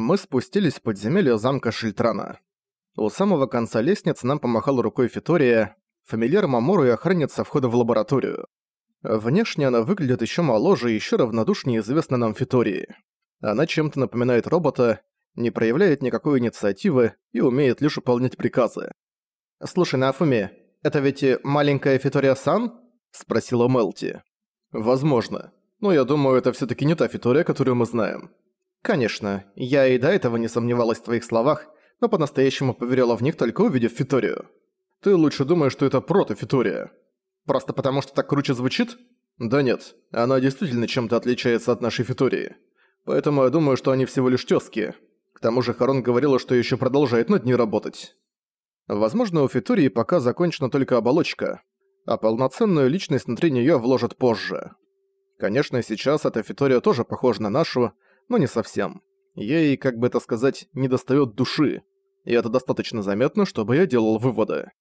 Мы спустились в подземелье замка Шильтрана. У самого конца лестницы нам помахала рукой Фитория, фамильяр Мамору и охранница входа в лабораторию. Внешне она выглядит еще моложе и еще равнодушнее известной нам Фитории. Она чем-то напоминает робота, не проявляет никакой инициативы и умеет лишь выполнять приказы. «Слушай, Нафуми, это ведь маленькая Фитория-сан?» – спросила Мелти. «Возможно. Но я думаю, это все таки не та Фитория, которую мы знаем». «Конечно, я и до этого не сомневалась в твоих словах, но по-настоящему поверила в них только увидев Фиторию. Ты лучше думаешь, что это прото-Фитория. Просто потому, что так круче звучит? Да нет, она действительно чем-то отличается от нашей Фитории. Поэтому я думаю, что они всего лишь тёзки. К тому же Харон говорила, что ещё продолжает над ней работать. Возможно, у Фитории пока закончена только оболочка, а полноценную личность внутри неё вложат позже. Конечно, сейчас эта Фитория тоже похожа на нашу, но не совсем. Ей, как бы это сказать, недостаёт души. И это достаточно заметно, чтобы я делал выводы.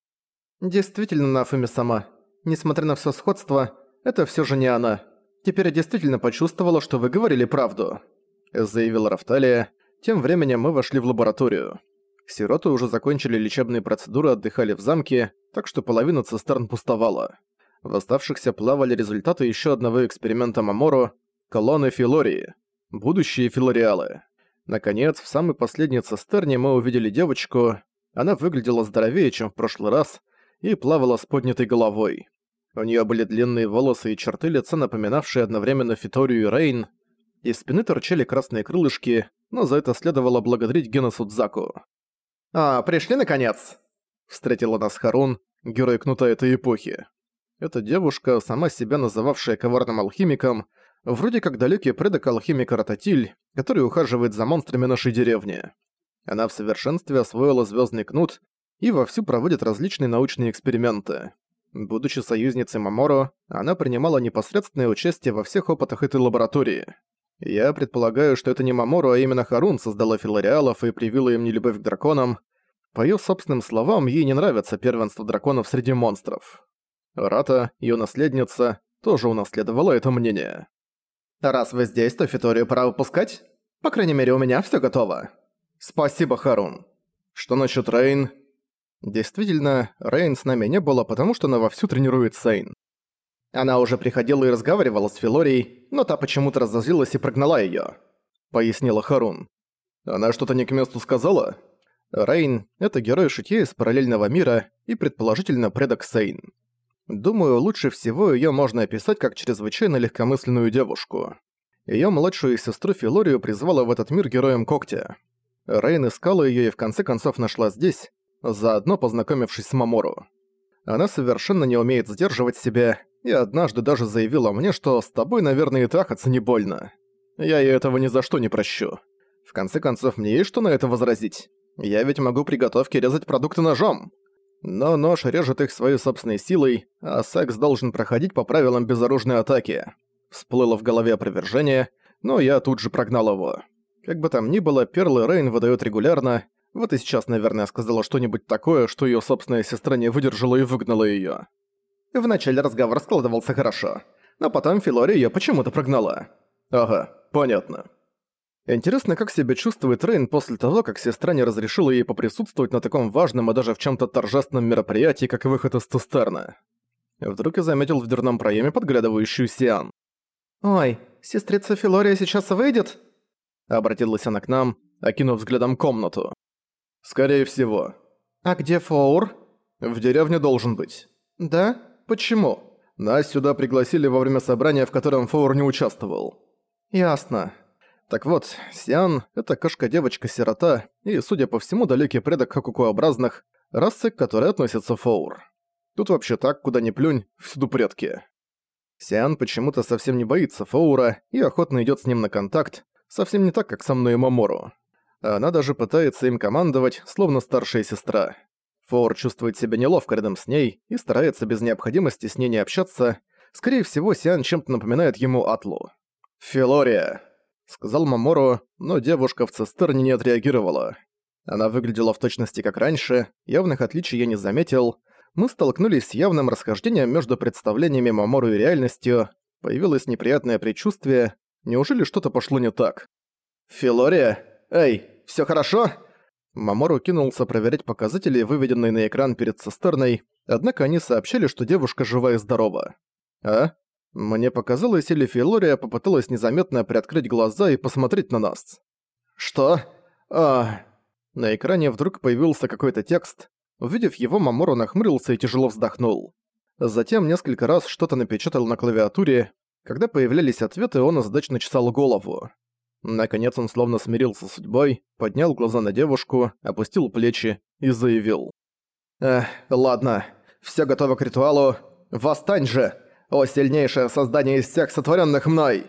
Действительно, Нафуми сама. Несмотря на всё сходство, это всё же не она. Теперь я действительно почувствовала, что вы говорили правду», — заявила Рафталия. Тем временем мы вошли в лабораторию. Сироты уже закончили лечебные процедуры, отдыхали в замке, так что половина цистерн пустовала. В оставшихся плавали результаты ещё одного эксперимента Маморо — колонны Филории будущие филариалы. Наконец, в самой последней цистерне мы увидели девочку. Она выглядела здоровее, чем в прошлый раз, и плавала с поднятой головой. У нее были длинные волосы и черты лица, напоминавшие одновременно Фиторию и Рейн. Из спины торчали красные крылышки, но за это следовало благодарить Гена Судзаку. «А, пришли наконец!» Встретила нас Харун, герой кнута этой эпохи. Эта девушка, сама себя называвшая коварным алхимиком, Вроде как далекий предок алхимика Рататиль, который ухаживает за монстрами нашей деревни. Она в совершенстве освоила звездный кнут и вовсю проводит различные научные эксперименты. Будучи союзницей Маморо, она принимала непосредственное участие во всех опытах этой лаборатории. Я предполагаю, что это не Маморо, а именно Харун создала филариалов и привила им нелюбовь к драконам. По её собственным словам, ей не нравится первенство драконов среди монстров. Рата, её наследница, тоже унаследовала это мнение. Раз вы здесь, то Фиторию пора выпускать. По крайней мере, у меня всё готово. Спасибо, Харун. Что насчёт Рейн? Действительно, Рейн с нами не было, потому что она вовсю тренирует Сейн. Она уже приходила и разговаривала с Филорией, но та почему-то разозлилась и прогнала её. Пояснила Харун. Она что-то не к месту сказала? Рейн — это герой шутье из параллельного мира и, предположительно, предок Сейн. Думаю, лучше всего её можно описать как чрезвычайно легкомысленную девушку. Её младшую сестру Филорию призвала в этот мир героем Когтя. Рейн искала её и в конце концов нашла здесь, заодно познакомившись с Мамору. Она совершенно не умеет сдерживать себя, и однажды даже заявила мне, что с тобой, наверное, и трахаться не больно. Я ей этого ни за что не прощу. В конце концов, мне есть что на это возразить. Я ведь могу при готовке резать продукты ножом. Но нож режет их своей собственной силой, а секс должен проходить по правилам безоружной атаки. Всплыло в голове опровержение, но я тут же прогнал его. Как бы там ни было, перлы Рейн выдает регулярно, вот и сейчас, наверное, сказала что-нибудь такое, что ее собственная сестра не выдержала и выгнала ее. Вначале разговор складывался хорошо, но потом Филори ее почему-то прогнала. Ага, понятно. Интересно, как себя чувствует Рейн после того, как сестра не разрешила ей поприсутствовать на таком важном и даже в чем то торжественном мероприятии, как выход из цистерны. Вдруг я заметил в дверном проеме подглядывающую Сиан. «Ой, сестрица Филория сейчас выйдет?» Обратилась она к нам, окинув взглядом комнату. «Скорее всего». «А где Фоур?» «В деревне должен быть». «Да? Почему?» «Нас сюда пригласили во время собрания, в котором Фоур не участвовал». «Ясно». Так вот, Сиан — это кошка-девочка-сирота и, судя по всему, далекий предок хакукуобразных, расы, к которой относится Фоур. Тут вообще так, куда ни плюнь, всюду предки. Сиан почему-то совсем не боится Фоура и охотно идет с ним на контакт, совсем не так, как со мной и Мамору. Она даже пытается им командовать, словно старшая сестра. Фоур чувствует себя неловко рядом с ней и старается без необходимости с ней не общаться. Скорее всего, Сиан чем-то напоминает ему Атлу. «Филория», сказал Мамору, но девушка в цистерне не отреагировала. Она выглядела в точности как раньше, явных отличий я не заметил. Мы столкнулись с явным расхождением между представлениями Мамору и реальностью. Появилось неприятное предчувствие. Неужели что-то пошло не так? «Филория?» Эй, всё хорошо?» Мамору кинулся проверять показатели, выведенные на экран перед цистерной, однако они сообщили, что девушка жива и здорова. «А?» Мне показалось, или Филория попыталась незаметно приоткрыть глаза и посмотреть на нас. «Что? А...» На экране вдруг появился какой-то текст. Увидев его, Мамору нахмурился и тяжело вздохнул. Затем несколько раз что-то напечатал на клавиатуре. Когда появлялись ответы, он озадачно чесал голову. Наконец он словно смирился с судьбой, поднял глаза на девушку, опустил плечи и заявил. «Эх, ладно, всё готово к ритуалу. Восстань же, о сильнейшее создание из всех сотворенных мной!»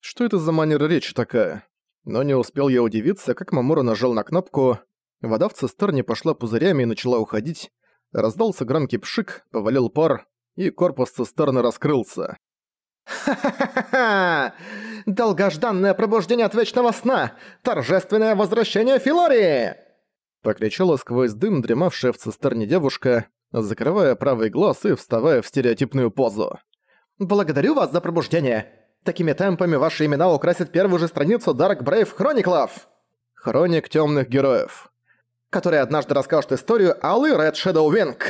Что это за манера речи такая? Но не успел я удивиться, как Мамура нажал на кнопку. Вода в цистерне пошла пузырями и начала уходить. Раздался громкий пшик, повалил пар, и корпус цистерны раскрылся. «Ха-ха-ха-ха! Долгожданное пробуждение от вечного сна! Торжественное возвращение Филории!» Покричала сквозь дым дремавшая в цистерне девушка, закрывая правый глаз и вставая в стереотипную позу. «Благодарю вас за пробуждение! Такими темпами ваши имена украсят первую же страницу Dark Brave Chronicles!» Хроник темных героев. Который однажды расскажет историю Алый Red Shadow Wing.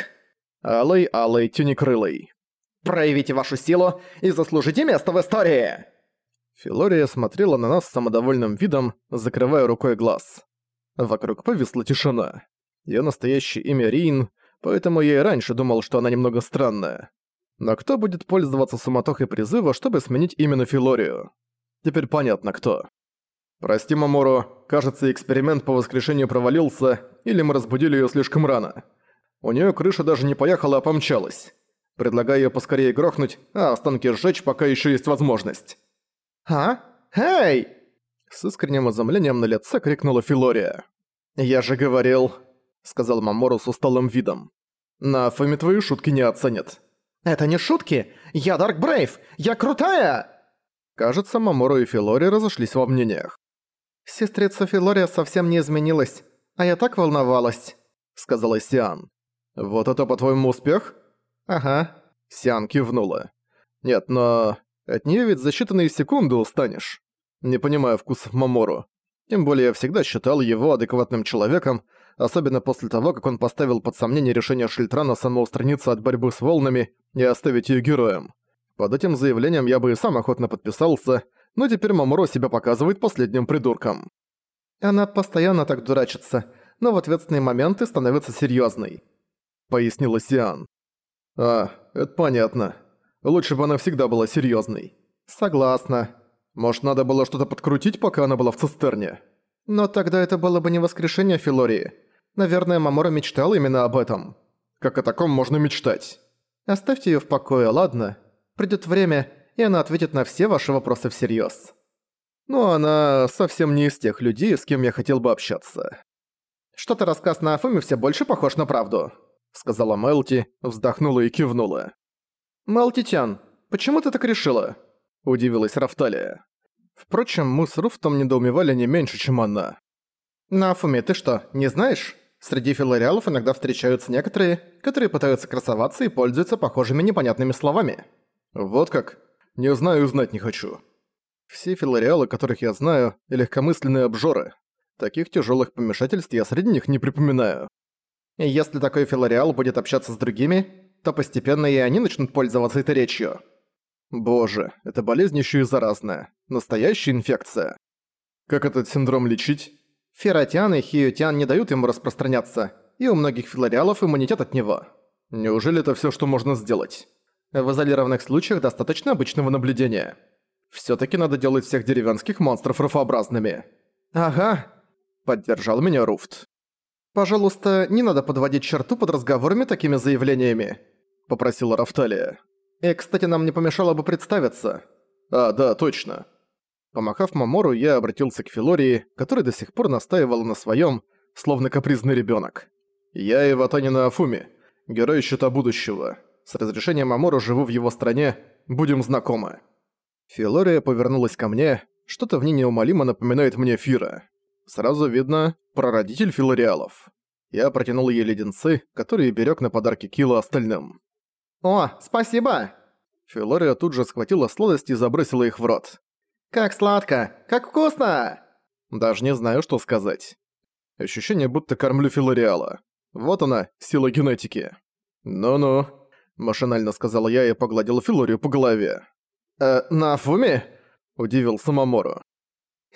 Алый Алый Тюникрылый. Проявите вашу силу и заслужите место в истории!» Филория смотрела на нас с самодовольным видом, закрывая рукой глаз. Вокруг повисла тишина. Её настоящее имя Рин, поэтому я и раньше думал, что она немного странная. Но кто будет пользоваться суматохой призыва, чтобы сменить именно Филорию? Теперь понятно, кто. «Прости, Мамору, кажется, эксперимент по воскрешению провалился, или мы разбудили её слишком рано. У неё крыша даже не поехала, а помчалась. Предлагаю её поскорее грохнуть, а останки сжечь, пока ещё есть возможность». «А? Эй!» С искренним изумлением на лице крикнула Филория. «Я же говорил», — сказал Мамору с усталым видом. «На Фоме твои шутки не оценят». «Это не шутки! Я Дарк Брейв! Я крутая!» Кажется, Мамору и Филори разошлись во мнениях. «Сестрица Филория совсем не изменилась, а я так волновалась», — сказала Сиан. «Вот это, по-твоему, успех?» «Ага», — Сиан кивнула. «Нет, но от неё ведь за считанные секунды устанешь. Не понимаю вкусов Мамору. Тем более я всегда считал его адекватным человеком, особенно после того, как он поставил под сомнение решение Шильтрана самоустраниться от борьбы с волнами и оставить ее героем. Под этим заявлением я бы и сам охотно подписался, но теперь Маморо себя показывает последним придурком. Она постоянно так дурачится, но в ответственные моменты становится серьезной, пояснила Сиан. А, это понятно. Лучше бы она всегда была серьезной. Согласна. Может, надо было что-то подкрутить, пока она была в цистерне? Но тогда это было бы не воскрешение Филории. Наверное, Мамора мечтал именно об этом. Как о таком можно мечтать? Оставьте её в покое, ладно? Придёт время, и она ответит на все ваши вопросы всерьёз. Но она совсем не из тех людей, с кем я хотел бы общаться. «Что-то рассказ на Афуме все больше похож на правду», — сказала Мелти, вздохнула и кивнула. «Мелти-тян, почему ты так решила?» — удивилась Рафталия. Впрочем, мы с Руфтом недоумевали не меньше, чем она. «Нафуми, ты что, не знаешь? Среди филариалов иногда встречаются некоторые, которые пытаются красоваться и пользуются похожими непонятными словами». «Вот как? Не знаю и знать не хочу. Все филариалы, которых я знаю, легкомысленные обжоры. Таких тяжелых помешательств я среди них не припоминаю». И если такой филариал будет общаться с другими, то постепенно и они начнут пользоваться этой речью. Боже, это болезнь еще и заразная. Настоящая инфекция. Как этот синдром лечить? Ферротиан и хиотиан не дают ему распространяться, и у многих филариалов иммунитет от него. Неужели это все, что можно сделать? В изолированных случаях достаточно обычного наблюдения. все таки надо делать всех деревенских монстров рфообразными. «Ага», — поддержал меня Руфт. «Пожалуйста, не надо подводить черту под разговорами такими заявлениями», — попросила Рафталия. И, кстати, нам не помешало бы представиться. А, да, точно. Помахав Мамору, я обратился к Филории, который до сих пор настаивал на своем, словно капризный ребенок. Я Иватани на Афуме, герой Щита Будущего. С разрешения Мамору живу в его стране, будем знакомы. Филория повернулась ко мне, что-то в ней неумолимо напоминает мне Фира. Сразу видно, прародитель филориалов. Я протянул ей леденцы, которые берег на подарки Кила остальным. «О, спасибо!» Филория тут же схватила сладости и забросила их в рот. «Как сладко! Как вкусно!» Даже не знаю, что сказать. Ощущение, будто кормлю филореала. Вот она, сила генетики. «Ну-ну», — машинально сказал я и погладил Филорию по голове. «Э, Нафуми?» — удивился Мамору.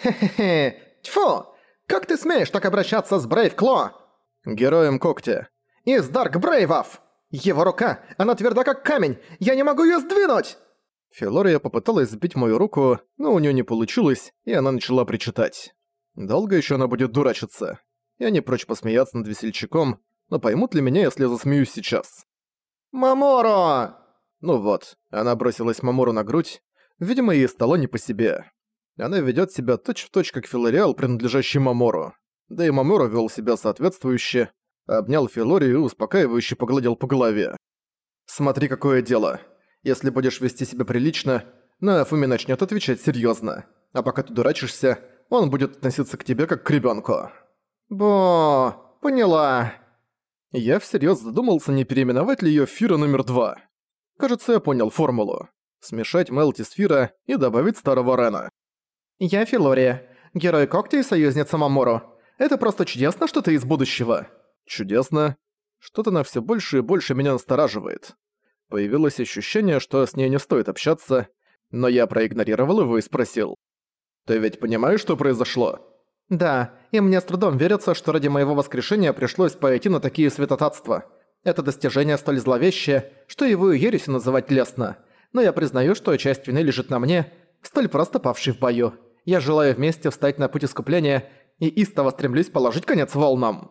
«Хе-хе-хе, тьфу! Как ты смеешь так обращаться с Брейв Кло?» «Героем когтя». «Из Дарк Брейвов! Его рука, она тверда как камень, я не могу её сдвинуть!» Филория попыталась сбить мою руку, но у неё не получилось, и она начала причитать. Долго ещё она будет дурачиться. Я не прочь посмеяться над весельчаком, но поймут ли меня, если я засмеюсь сейчас? «Маморо!» Ну вот, она бросилась Мамору на грудь. Видимо, ей стало не по себе. Она ведёт себя точь-в-точь, точь, как Филориал, принадлежащий Мамору. Да и Мамору вел себя соответствующе, обнял Филорию и успокаивающе погладил по голове. «Смотри, какое дело. Если будешь вести себя прилично, Нафуми начнет отвечать серьезно. А пока ты дурачишься, он будет относиться к тебе как к ребенку. «Бо... поняла». Я всерьез задумался, не переименовать ли ее Фира номер два. Кажется, я понял формулу. Смешать Мелти с Фира и добавить старого Рена. «Я Филория, герой когтя и союзница Мамору. Это просто чудесно, что ты из будущего». «Чудесно. Что-то на все больше и больше меня настораживает. Появилось ощущение, что с ней не стоит общаться, но я проигнорировал его и спросил. «Ты ведь понимаешь, что произошло?» Да, и мне с трудом верится, что ради моего воскрешения пришлось пойти на такие святотатства. Это достижение столь зловещее, что его и ересью называть лестно. Но я признаю, что часть вины лежит на мне, столь просто павший в бою. Я желаю вместе встать на путь искупления и истово стремлюсь положить конец волнам.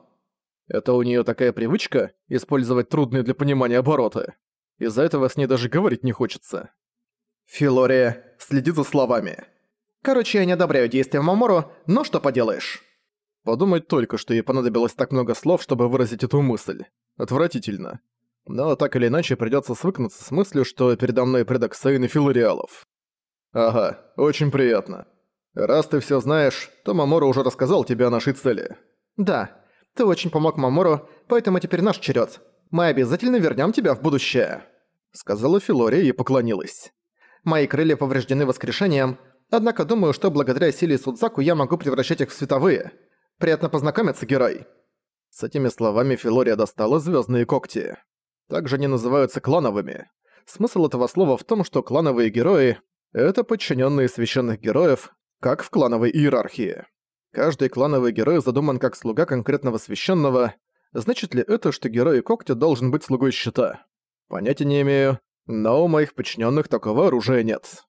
Это у нее такая привычка – использовать трудные для понимания обороты. Из-за этого с ней даже говорить не хочется. Филория, следи за словами. Короче, я не одобряю действия Мамору, но что поделаешь. Подумать только, что ей понадобилось так много слов, чтобы выразить эту мысль. Отвратительно. Но так или иначе придётся свыкнуться с мыслью, что передо мной предок Сейн и Филариалов. Ага, очень приятно. Раз ты всё знаешь, то Мамору уже рассказал тебе о нашей цели. Да, ты очень помог Мамору, поэтому теперь наш черед. Мы обязательно вернем тебя в будущее», — сказала Филория и поклонилась. «Мои крылья повреждены воскрешением, Однако думаю, что благодаря силе Судзаку я могу превращать их в световые. Приятно познакомиться, герой». С этими словами Филория достала звездные когти. Также они называются клановыми. Смысл этого слова в том, что клановые герои — это подчиненные священных героев, как в клановой иерархии. Каждый клановый герой задуман как слуга конкретного священного. Значит ли это, что герой когтя должен быть слугой щита? Понятия не имею, но у моих подчиненных такого оружия нет.